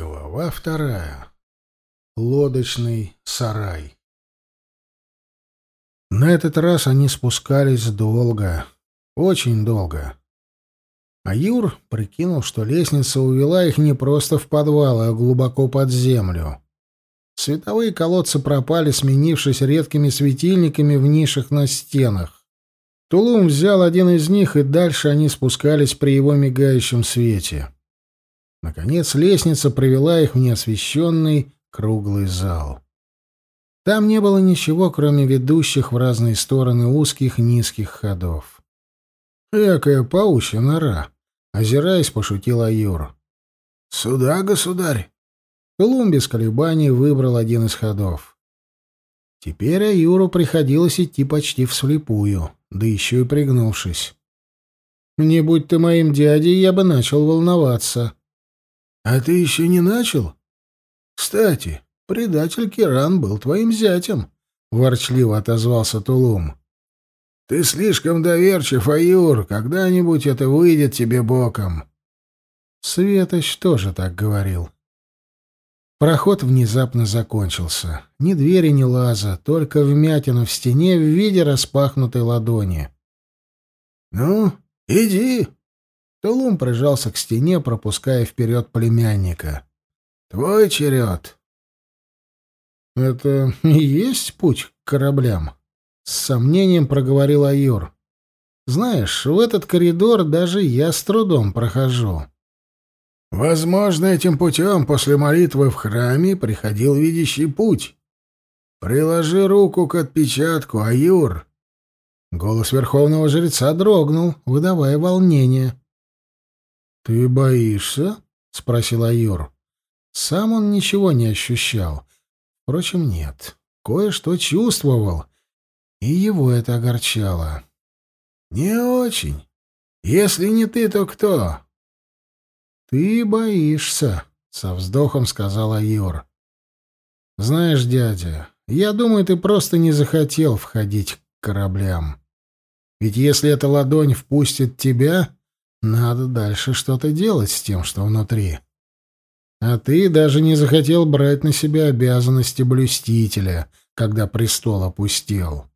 Глава а вторая. Лодочный сарай. На этот раз они спускались долго, очень долго. А Юр прикинул, что лестница увела их не просто в подвал, а глубоко под землю. Световые колодцы пропали, сменившись редкими светильниками в нишах на стенах. Тулум взял один из них, и дальше они спускались при его мигающем свете. — Наконец лестница привела их в неосвещенный круглый зал. Там не было ничего, кроме ведущих в разные стороны узких низких ходов. «Экая паучья нора!» — озираясь, пошутил Аюр. «Сюда, государь!» Колумби с колебаний выбрал один из ходов. Теперь Аюру приходилось идти почти вслепую, да еще и пригнувшись. «Не будь ты моим дядей, я бы начал волноваться», а ты еще не начал? Кстати, предатель Киран был твоим зятем, — ворчливо отозвался Тулум. Ты слишком доверчив, Аюр, когда-нибудь это выйдет тебе боком. Светоч тоже так говорил. Проход внезапно закончился. Ни двери, ни лаза, только вмятина в стене в виде распахнутой ладони. — Ну, иди, Тулум прижался к стене, пропуская вперед племянника. «Твой черед!» «Это и есть путь к кораблям?» — с сомнением проговорил Айор. «Знаешь, в этот коридор даже я с трудом прохожу». «Возможно, этим путем после молитвы в храме приходил видящий путь. Приложи руку к отпечатку, Аюр!» Голос верховного жреца дрогнул, выдавая волнение. «Ты боишься?» — спросил Аюр. Сам он ничего не ощущал. Впрочем, нет. Кое-что чувствовал. И его это огорчало. «Не очень. Если не ты, то кто?» «Ты боишься», — со вздохом сказал Аюр. «Знаешь, дядя, я думаю, ты просто не захотел входить к кораблям. Ведь если эта ладонь впустит тебя, надо дальше что-то делать с тем, что внутри. А ты даже не захотел брать на себя обязанности блюстителя, когда престол опустил.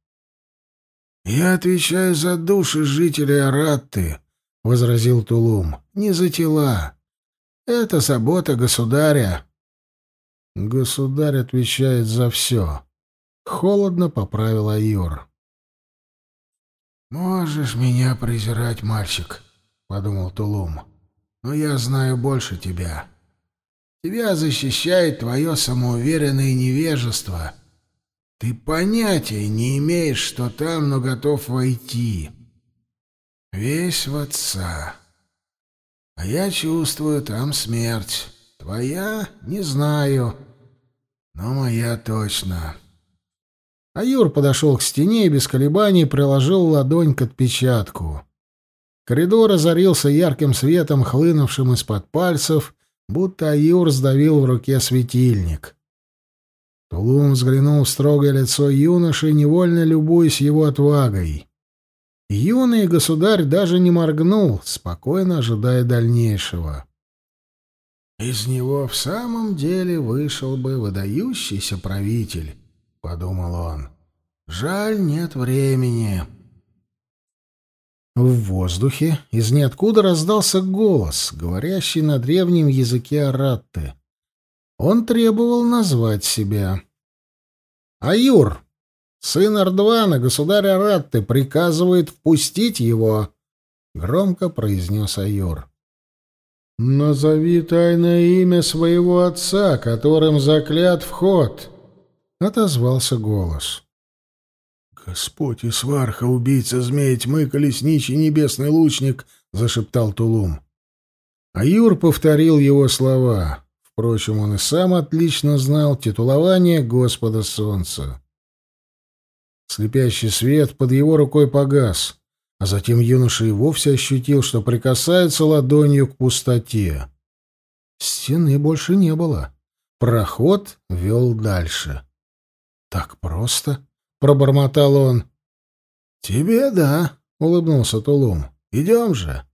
— Я отвечаю за души жителей Аратты, — возразил Тулум, — не за тела. Это забота государя. — Государь отвечает за все. Холодно поправил Аюр. — Можешь меня презирать, мальчик, —— подумал Тулум. «Но я знаю больше тебя. Тебя защищает твое самоуверенное невежество. Ты понятия не имеешь, что там, но готов войти. Весь в отца. А я чувствую там смерть. Твоя — не знаю, но моя точно». А Юр подошел к стене и без колебаний приложил ладонь к отпечатку. Коридор озарился ярким светом, хлынувшим из-под пальцев, будто Аюр сдавил в руке светильник. Тулум взглянул в строгое лицо юноши, невольно любуясь его отвагой. Юный государь даже не моргнул, спокойно ожидая дальнейшего. «Из него в самом деле вышел бы выдающийся правитель», — подумал он. «Жаль, нет времени». В воздухе из ниоткуда раздался голос, говорящий на древнем языке аратты. Он требовал назвать себя. «Аюр, сын Ардвана, государь Аратты, приказывает впустить его!» — громко произнес Аюр. «Назови тайное имя своего отца, которым заклят вход!» — отозвался голос. «Господь Исварха, убийца змей тьмы, колесничий небесный лучник!» — зашептал Тулум. А Юр повторил его слова. Впрочем, он и сам отлично знал титулование Господа Солнца. Слепящий свет под его рукой погас, а затем юноша и вовсе ощутил, что прикасается ладонью к пустоте. Стены больше не было. Проход вел дальше. Так просто. — пробормотал он. «Тебе да», — улыбнулся Тулум. «Идем же.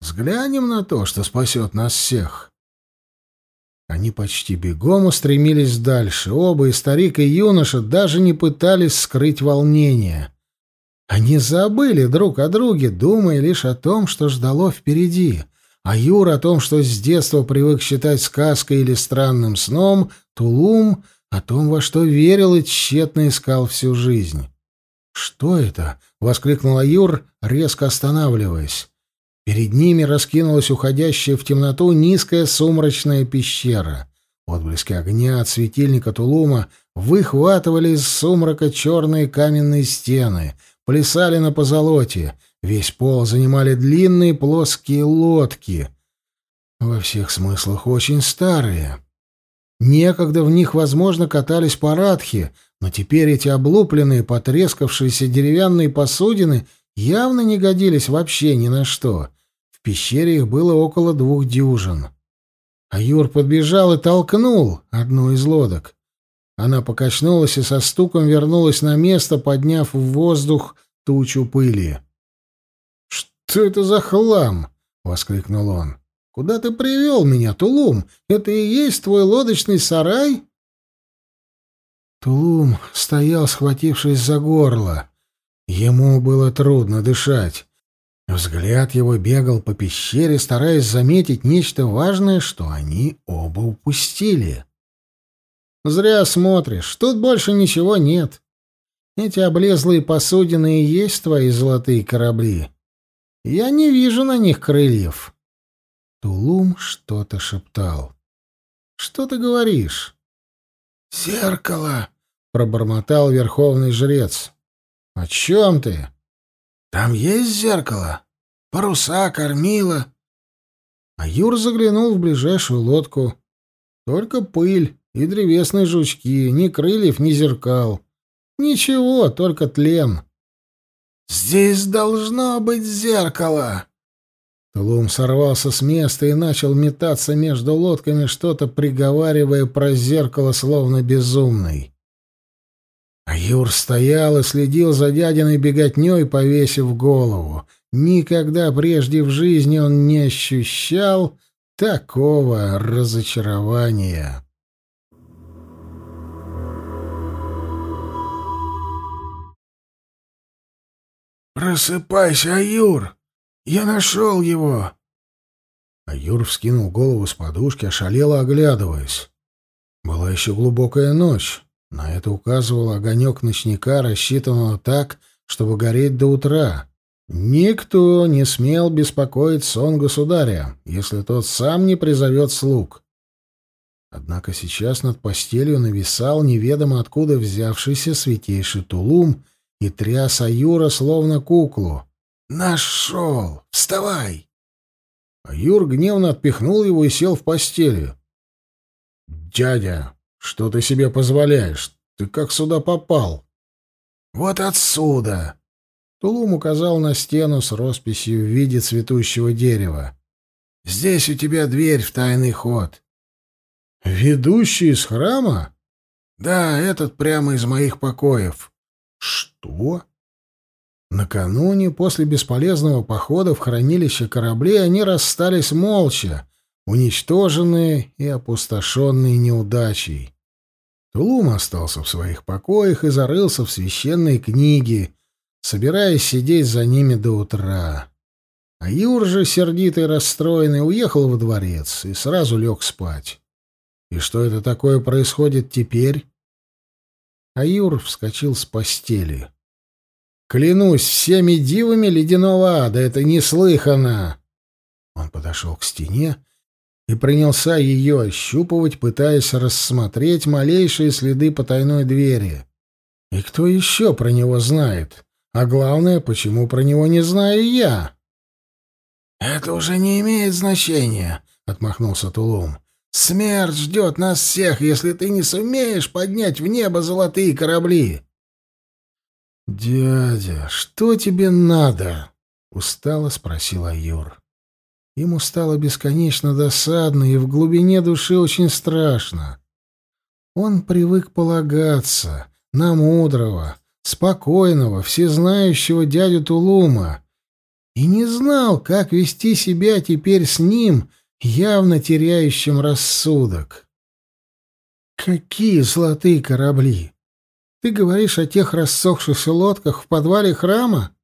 Взглянем на то, что спасет нас всех». Они почти бегом устремились дальше. Оба, и старик, и юноша, даже не пытались скрыть волнение. Они забыли друг о друге, думая лишь о том, что ждало впереди. А Юра о том, что с детства привык считать сказкой или странным сном, Тулум — о том, во что верил и тщетно искал всю жизнь. «Что это?» — воскликнула Юр, резко останавливаясь. Перед ними раскинулась уходящая в темноту низкая сумрачная пещера. Отблески огня от светильника Тулума выхватывали из сумрака черные каменные стены, плясали на позолоте. Весь пол занимали длинные плоские лодки. Во всех смыслах очень старые. Некогда в них, возможно, катались парадхи, но теперь эти облупленные, потрескавшиеся деревянные посудины явно не годились вообще ни на что. В пещере их было около двух дюжин. А Юр подбежал и толкнул одну из лодок. Она покачнулась и со стуком вернулась на место, подняв в воздух тучу пыли. «Что это за хлам?» — воскликнул он. Куда ты привел меня, Тулум? Это и есть твой лодочный сарай?» Тулум стоял, схватившись за горло. Ему было трудно дышать. Взгляд его бегал по пещере, стараясь заметить нечто важное, что они оба упустили. «Зря смотришь. Тут больше ничего нет. Эти облезлые посудины и есть твои золотые корабли. Я не вижу на них крыльев». Тулум что-то шептал. «Что ты говоришь?» «Зеркало!» — пробормотал верховный жрец. «О чем ты?» «Там есть зеркало? Паруса, кормила?» А Юр заглянул в ближайшую лодку. Только пыль и древесные жучки, ни крыльев, ни зеркал. Ничего, только тлен. «Здесь должно быть зеркало!» Тулум сорвался с места и начал метаться между лодками, что-то приговаривая про зеркало, словно безумный. А Юр стоял и следил за дядиной беготней, повесив голову. Никогда прежде в жизни он не ощущал такого разочарования. «Просыпайся, Аюр!» Я нашел его!» А Юр вскинул голову с подушки, ошалело оглядываясь. Была еще глубокая ночь. На это указывал огонек ночника, рассчитанного так, чтобы гореть до утра. Никто не смел беспокоить сон государя, если тот сам не призовет слуг. Однако сейчас над постелью нависал неведомо откуда взявшийся святейший Тулум и тряс Аюра словно куклу — Нашел! Вставай!» а Юр гневно отпихнул его и сел в постели. «Дядя, что ты себе позволяешь? Ты как сюда попал?» «Вот отсюда!» Тулум указал на стену с росписью в виде цветущего дерева. «Здесь у тебя дверь в тайный ход». «Ведущий из храма?» «Да, этот прямо из моих покоев». «Что?» Накануне, после бесполезного похода в хранилище кораблей, они расстались молча, уничтоженные и опустошенные неудачей. Тулум остался в своих покоях и зарылся в священные книги, собираясь сидеть за ними до утра. А Юр же, сердитый и расстроенный, уехал во дворец и сразу лег спать. И что это такое происходит теперь? А Юр вскочил с постели. Клянусь всеми дивами ледяного ада, это неслыханно!» Он подошел к стене и принялся ее ощупывать, пытаясь рассмотреть малейшие следы потайной двери. «И кто еще про него знает? А главное, почему про него не знаю я?» «Это уже не имеет значения», — отмахнулся Тулум. «Смерть ждет нас всех, если ты не сумеешь поднять в небо золотые корабли». «Дядя, что тебе надо?» — устало спросила Аюр. Ему стало бесконечно досадно и в глубине души очень страшно. Он привык полагаться на мудрого, спокойного, всезнающего дядю Тулума и не знал, как вести себя теперь с ним, явно теряющим рассудок. «Какие золотые корабли! Ты говоришь о тех рассохшихся лодках в подвале храма?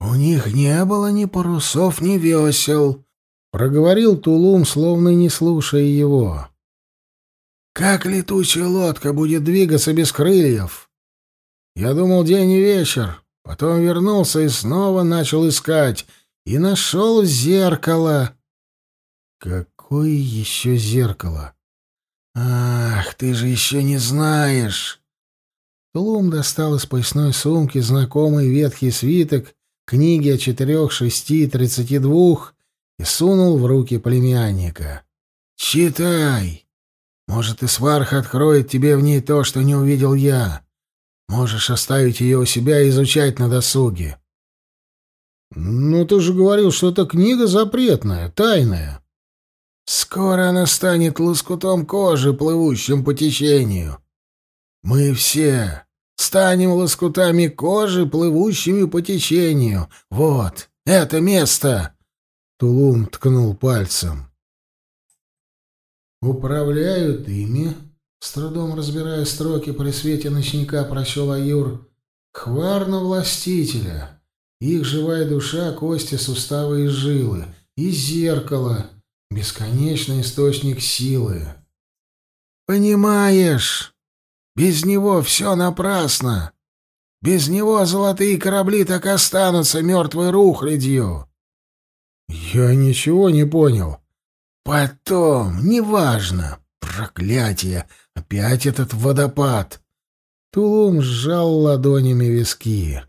У них не было ни парусов, ни весел, проговорил Тулум, словно не слушая его. Как летучая лодка будет двигаться без крыльев? Я думал день и вечер, потом вернулся и снова начал искать и нашел зеркало. Какое еще зеркало? Ах, ты же еще не знаешь. Клум достал из поясной сумки знакомый ветхий свиток, книги о четырех, шести, тридцати двух и сунул в руки племянника. «Читай! Может, и сварх откроет тебе в ней то, что не увидел я. Можешь оставить ее у себя и изучать на досуге». «Ну, ты же говорил, что эта книга запретная, тайная». «Скоро она станет лоскутом кожи, плывущим по течению». Мы все, Станем лоскутами кожи, плывущими по течению. Вот, это место!» Тулум ткнул пальцем. «Управляют ими?» С трудом разбирая строки при свете ночника, прочел Аюр. «Хварно властителя. Их живая душа, кости, суставы и жилы. И зеркало. Бесконечный источник силы». «Понимаешь?» Без него все напрасно. Без него золотые корабли так останутся мертвой рухлядью. Я ничего не понял. Потом, неважно. Проклятие! Опять этот водопад! Тулум сжал ладонями виски.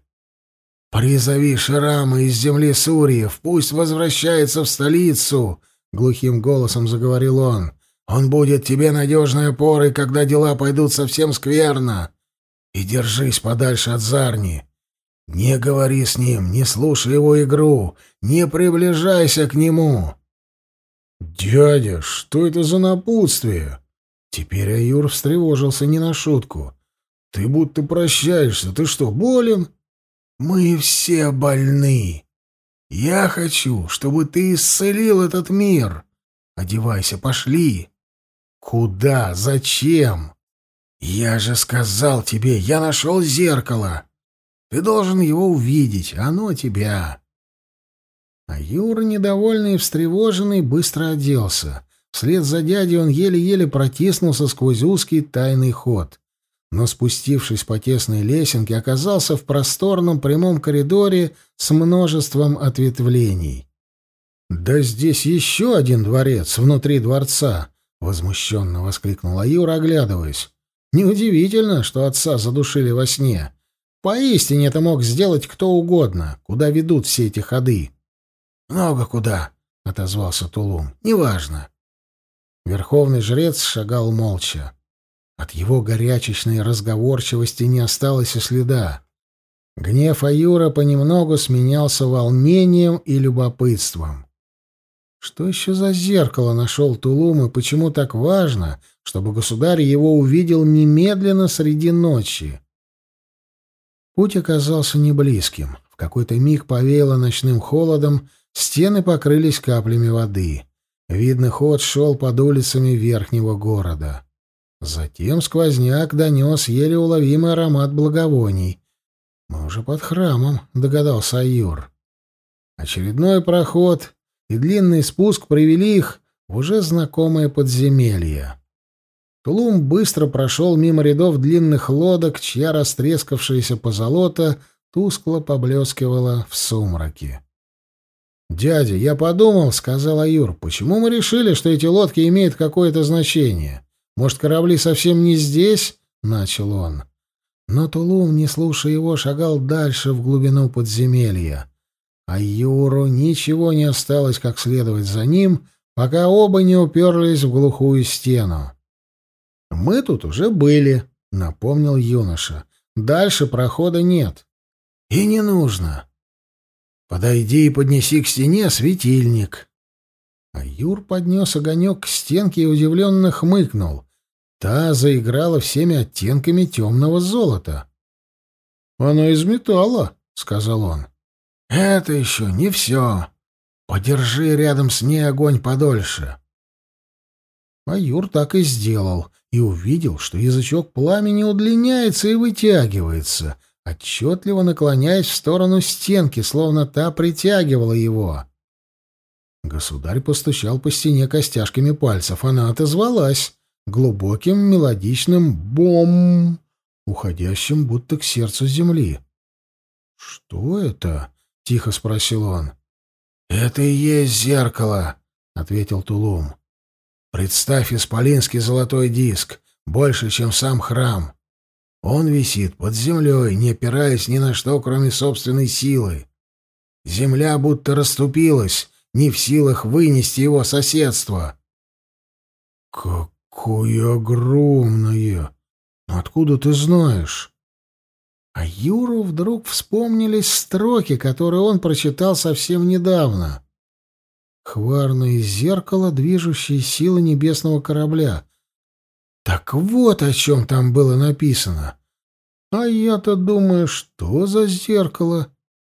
«Призови Шрама из земли Сурьев, пусть возвращается в столицу!» — глухим голосом заговорил он. Он будет тебе надежной опорой, когда дела пойдут совсем скверно. И держись подальше от Зарни. Не говори с ним, не слушай его игру, не приближайся к нему. Дядя, что это за напутствие? Теперь Аюр встревожился не на шутку. Ты будто прощаешься. Ты что, болен? Мы все больны. Я хочу, чтобы ты исцелил этот мир. Одевайся, пошли. Куда? Зачем? Я же сказал тебе, я нашел зеркало. Ты должен его увидеть, оно тебя. А Юра, недовольный и встревоженный, быстро оделся. Вслед за дядей он еле-еле протиснулся сквозь узкий тайный ход. Но, спустившись по тесной лесенке, оказался в просторном прямом коридоре с множеством ответвлений. Да здесь еще один дворец внутри дворца. — возмущенно воскликнула Юра, оглядываясь. «Неудивительно, что отца задушили во сне. Поистине это мог сделать кто угодно. Куда ведут все эти ходы?» «Много куда», — отозвался Тулум. «Неважно». Верховный жрец шагал молча. От его горячечной разговорчивости не осталось и следа. Гнев Аюра понемногу сменялся волнением и любопытством. Что еще за зеркало нашел Тулум и почему так важно, чтобы государь его увидел немедленно среди ночи? Путь оказался неблизким. В какой-то миг повеяло ночным холодом, стены покрылись каплями воды. Видно, ход шел под улицами верхнего города. Затем сквозняк донес еле уловимый аромат благовоний. «Мы уже под храмом», — догадался Аюр. Очередной проход, и длинный спуск привели их в уже знакомое подземелье. Тулум быстро прошел мимо рядов длинных лодок, чья растрескавшаяся позолота тускло поблескивала в сумраке. «Дядя, я подумал, — сказал Аюр, — почему мы решили, что эти лодки имеют какое-то значение? Может, корабли совсем не здесь?» — начал он. Но Тулум, не слушая его, шагал дальше в глубину подземелья а Юру ничего не осталось, как следовать за ним, пока оба не уперлись в глухую стену. «Мы тут уже были», — напомнил юноша. «Дальше прохода нет». «И не нужно. Подойди и поднеси к стене светильник». А Юр поднес огонек к стенке и удивленно хмыкнул. Та заиграла всеми оттенками темного золота. «Оно из металла», — сказал он. Это еще не все. Подержи рядом с ней огонь подольше. Майор так и сделал, и увидел, что язычок пламени удлиняется и вытягивается, отчетливо наклоняясь в сторону стенки, словно та притягивала его. Государь постучал по стене костяшками пальцев. Она отозвалась глубоким мелодичным «бом», уходящим будто к сердцу земли. «Что это?» — тихо спросил он. «Это и есть зеркало», — ответил Тулум. «Представь исполинский золотой диск, больше, чем сам храм. Он висит под землей, не опираясь ни на что, кроме собственной силы. Земля будто расступилась, не в силах вынести его соседство». «Какое огромное! Откуда ты знаешь?» А Юру вдруг вспомнились строки, которые он прочитал совсем недавно. «Хварное зеркало, движущие силы небесного корабля». Так вот о чем там было написано. А я-то думаю, что за зеркало?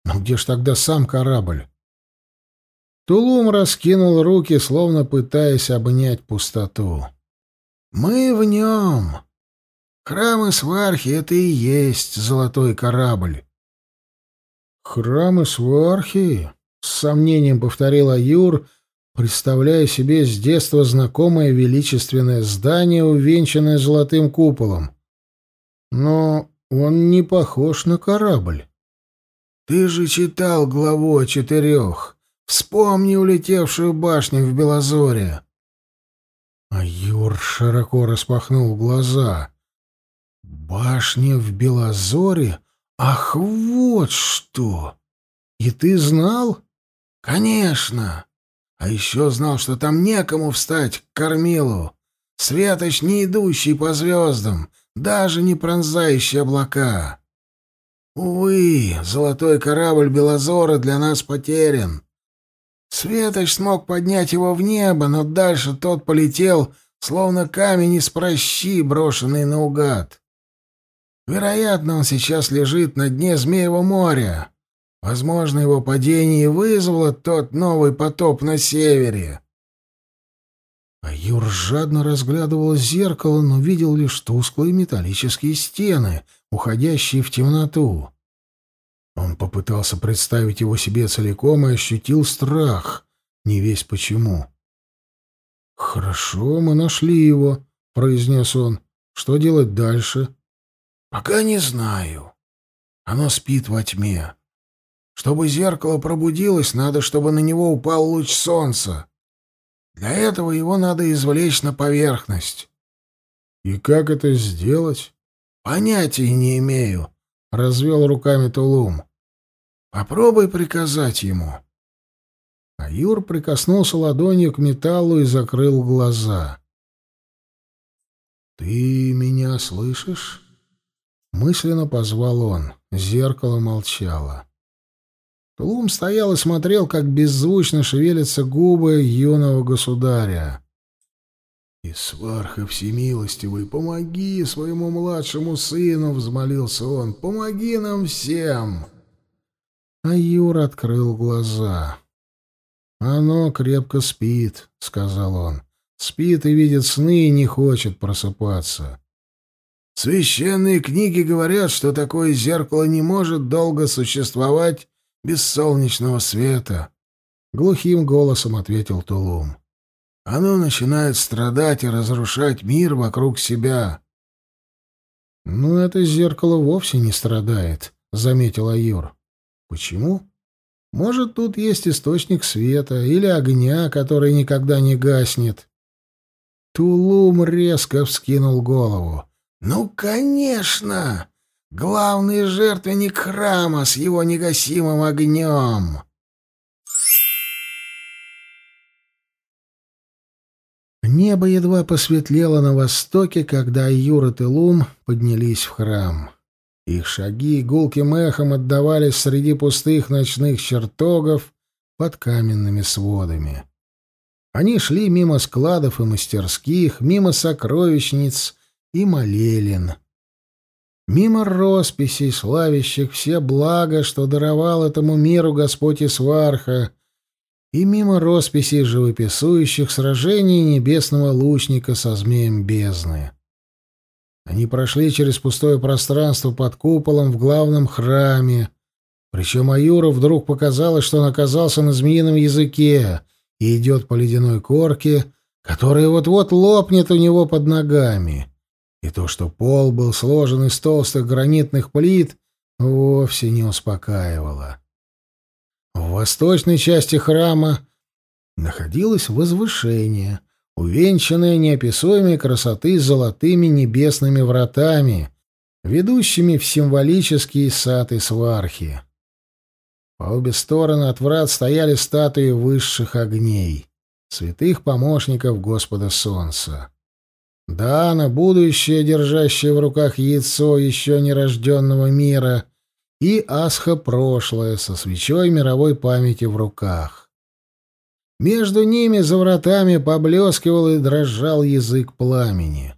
Ну где ж тогда сам корабль? Тулум раскинул руки, словно пытаясь обнять пустоту. «Мы в нем!» Храмы свархи — это и есть золотой корабль. Храмы свархи? С сомнением повторила Юр, представляя себе с детства знакомое величественное здание, увенчанное золотым куполом. Но он не похож на корабль. Ты же читал главу о четырех. Вспомни улетевшую башню в Белозоре. Юр широко распахнул глаза — «Башня в Белозоре? Ах, вот что! И ты знал?» «Конечно! А еще знал, что там некому встать к кормилу. Светоч, не идущий по звездам, даже не пронзающий облака. Увы, золотой корабль Белозора для нас потерян. Светоч смог поднять его в небо, но дальше тот полетел, словно камень из прощи, брошенный наугад. Вероятно, он сейчас лежит на дне Змеевого моря. Возможно, его падение и вызвало тот новый потоп на севере. А Юр жадно разглядывал зеркало, но видел лишь тусклые металлические стены, уходящие в темноту. Он попытался представить его себе целиком и ощутил страх, не весь почему. «Хорошо, мы нашли его», — произнес он. «Что делать дальше?» Пока не знаю. Оно спит во тьме. Чтобы зеркало пробудилось, надо, чтобы на него упал луч солнца. Для этого его надо извлечь на поверхность. И как это сделать? Понятия не имею, развел руками Тулум. Попробуй приказать ему. А Юр прикоснулся ладонью к металлу и закрыл глаза. «Ты меня слышишь?» Мысленно позвал он. Зеркало молчало. Клум стоял и смотрел, как беззвучно шевелятся губы юного государя. «И сварха всемилостивый, помоги своему младшему сыну!» — взмолился он. «Помоги нам всем!» А Юр открыл глаза. «Оно крепко спит», — сказал он. «Спит и видит сны и не хочет просыпаться». Священные книги говорят, что такое зеркало не может долго существовать без солнечного света, — глухим голосом ответил Тулум. Оно начинает страдать и разрушать мир вокруг себя. — Но это зеркало вовсе не страдает, — заметил Аюр. — Почему? — Может, тут есть источник света или огня, который никогда не гаснет. Тулум резко вскинул голову. — ну, конечно! Главный жертвенник храма с его негасимым огнем! Небо едва посветлело на востоке, когда Юрат и Лум поднялись в храм. Их шаги гулким эхом отдавались среди пустых ночных чертогов под каменными сводами. Они шли мимо складов и мастерских, мимо сокровищниц и Малелин. Мимо росписей, славящих все блага, что даровал этому миру Господь Исварха, и мимо росписей, живописующих сражений небесного лучника со змеем бездны. Они прошли через пустое пространство под куполом в главном храме, причем Аюру вдруг показалось, что он оказался на змеином языке и идет по ледяной корке, которая вот-вот лопнет у него под ногами. И то, что пол был сложен из толстых гранитных плит, вовсе не успокаивало. В восточной части храма находилось возвышение, увенчанное неописуемой красоты золотыми небесными вратами, ведущими в символические сад и свархи. По обе стороны от врат стояли статуи высших огней, святых помощников Господа Солнца. Да, на будущее, держащее в руках яйцо еще нерожденного мира, и Асха прошлое со свечой мировой памяти в руках. Между ними за вратами поблескивал и дрожал язык пламени.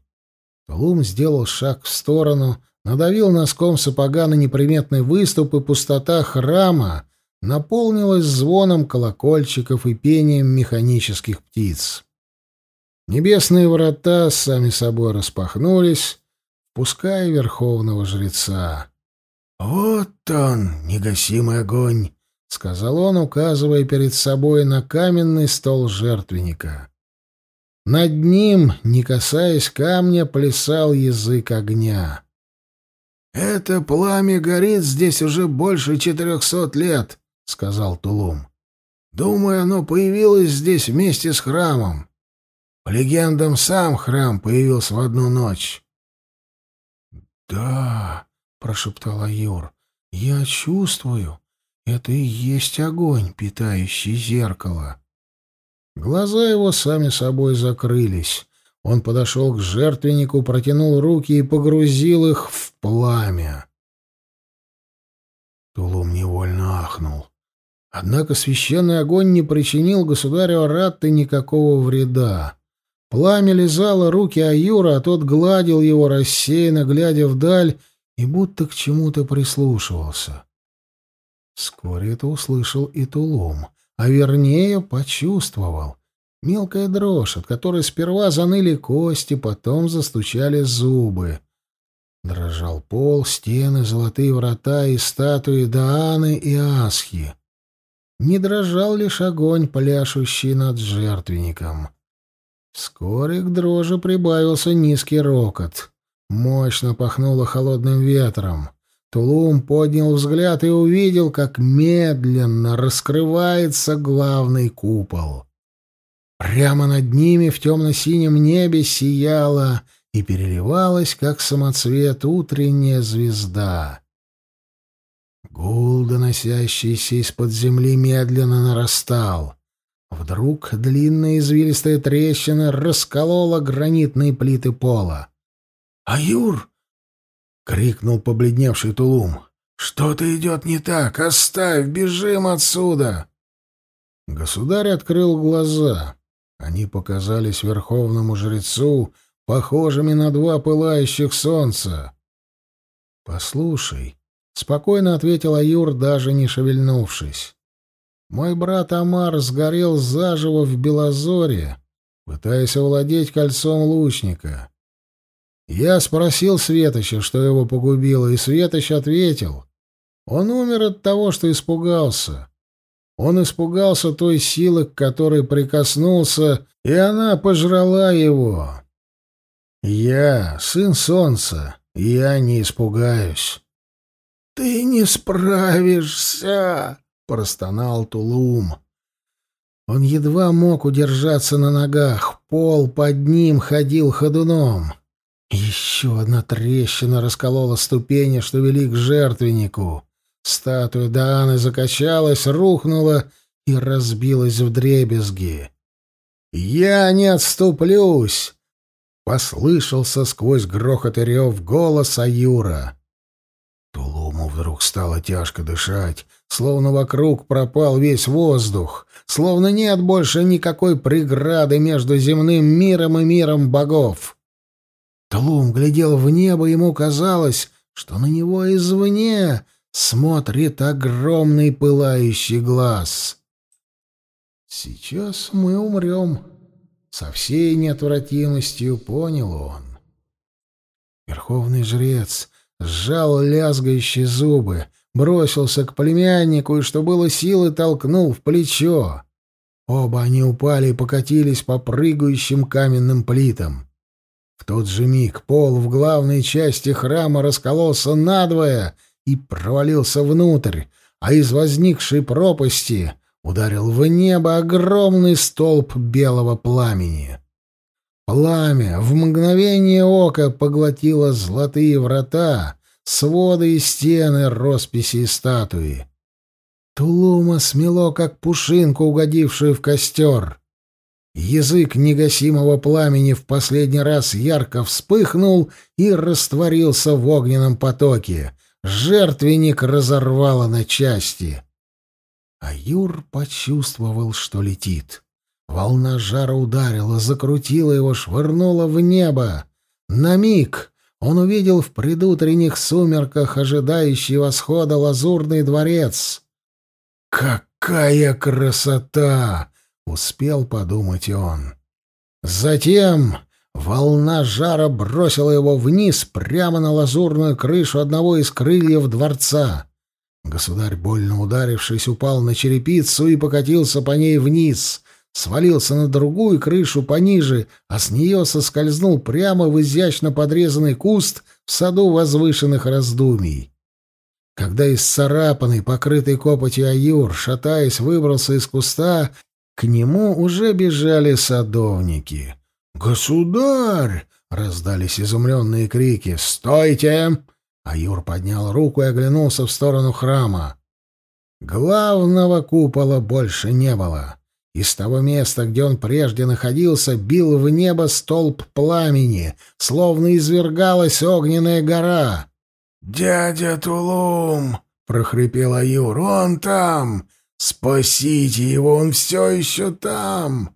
Тулум сделал шаг в сторону, надавил носком сапога на неприметный выступ, и пустота храма — наполнилась звоном колокольчиков и пением механических птиц. Небесные врата сами собой распахнулись, пуская верховного жреца. «Вот он, негасимый огонь!» — сказал он, указывая перед собой на каменный стол жертвенника. Над ним, не касаясь камня, плясал язык огня. «Это пламя горит здесь уже больше четырехсот лет», — сказал Тулум. «Думаю, оно появилось здесь вместе с храмом. По легендам, сам храм появился в одну ночь. «Да», — прошептала Юр, — «я чувствую. Это и есть огонь, питающий зеркало». Глаза его сами собой закрылись. Он подошел к жертвеннику, протянул руки и погрузил их в пламя. Тулум невольно ахнул. Однако священный огонь не причинил государю Аратты никакого вреда. Пламя лизало руки Аюра, а тот гладил его, рассеянно глядя вдаль, и будто к чему-то прислушивался. Вскоре это услышал и Тулум, а вернее почувствовал. Мелкая дрожь, от которой сперва заныли кости, потом застучали зубы. Дрожал пол, стены, золотые врата и статуи Дааны и Асхи. Не дрожал лишь огонь, пляшущий над жертвенником — Вскоре к дрожи прибавился низкий рокот. Мощно пахнуло холодным ветром. Тулум поднял взгляд и увидел, как медленно раскрывается главный купол. Прямо над ними в темно-синем небе сияла и переливалась, как самоцвет, утренняя звезда. Гул, доносящийся из-под земли, медленно нарастал. Вдруг длинная извилистая трещина расколола гранитные плиты пола. «Аюр!» — крикнул побледневший Тулум. «Что-то идет не так! Оставь! Бежим отсюда!» Государь открыл глаза. Они показались верховному жрецу, похожими на два пылающих солнца. «Послушай», — спокойно ответил Аюр, даже не шевельнувшись. Мой брат Амар сгорел заживо в Белозоре, пытаясь овладеть кольцом лучника. Я спросил Светоча, что его погубило, и Светоч ответил. Он умер от того, что испугался. Он испугался той силы, к которой прикоснулся, и она пожрала его. Я сын солнца, я не испугаюсь. «Ты не справишься!» простонал Тулум. Он едва мог удержаться на ногах, пол под ним ходил ходуном. Еще одна трещина расколола ступени, что вели к жертвеннику. Статуя Дааны закачалась, рухнула и разбилась в дребезги. «Я не отступлюсь!» — послышался сквозь грохот и рев голос Аюра. Тулуму вдруг стало тяжко дышать. Словно вокруг пропал весь воздух, словно нет больше никакой преграды между земным миром и миром богов. Тлум глядел в небо, ему казалось, что на него извне смотрит огромный пылающий глаз. «Сейчас мы умрем», — со всей неотвратимостью понял он. Верховный жрец сжал лязгающие зубы, бросился к племяннику и, что было силы, толкнул в плечо. Оба они упали и покатились по прыгающим каменным плитам. В тот же миг пол в главной части храма раскололся надвое и провалился внутрь, а из возникшей пропасти ударил в небо огромный столб белого пламени. Пламя в мгновение ока поглотило золотые врата, своды и стены, росписи и статуи. Тулума смело, как пушинку, угодившую в костер. Язык негасимого пламени в последний раз ярко вспыхнул и растворился в огненном потоке. Жертвенник разорвало на части. А Юр почувствовал, что летит. Волна жара ударила, закрутила его, швырнула в небо. На миг он увидел в предутренних сумерках ожидающий восхода лазурный дворец. «Какая красота!» — успел подумать он. Затем волна жара бросила его вниз прямо на лазурную крышу одного из крыльев дворца. Государь, больно ударившись, упал на черепицу и покатился по ней вниз свалился на другую крышу пониже, а с нее соскользнул прямо в изящно подрезанный куст в саду возвышенных раздумий. Когда исцарапанный, покрытый копотью аюр, шатаясь, выбрался из куста, к нему уже бежали садовники. «Государь!» — раздались изумленные крики. «Стойте!» Аюр поднял руку и оглянулся в сторону храма. Главного купола больше не было. Из того места, где он прежде находился, бил в небо столб пламени, словно извергалась огненная гора. «Дядя Тулум!» — прохрипела Юр, «Он там! Спасите его, он все еще там!»